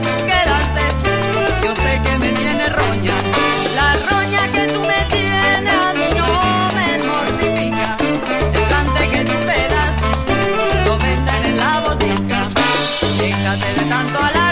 tú quedaste. Yo sé que me tiene roña. La roña que tú me tienes a mí no me mortifica. El plante que tú te das lo en la botica. Déjate de tanto alarma.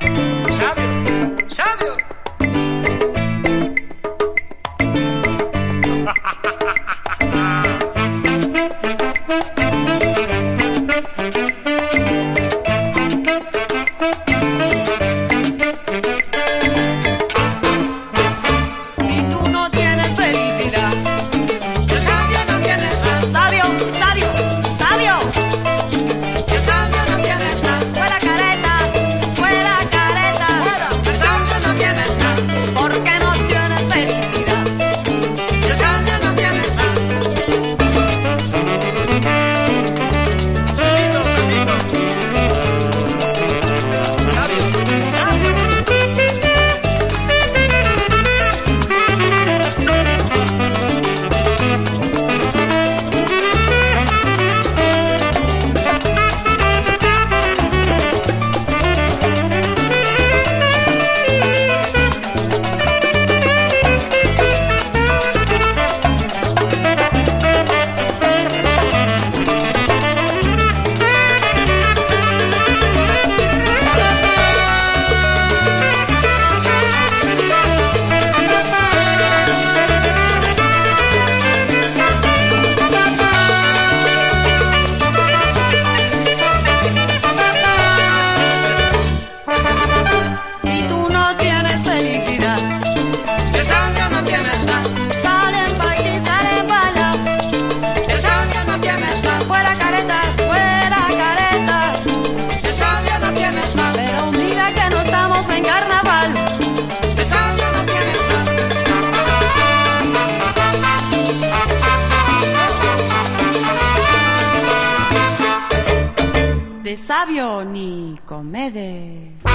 ¿Sabes? Sabio ni comede.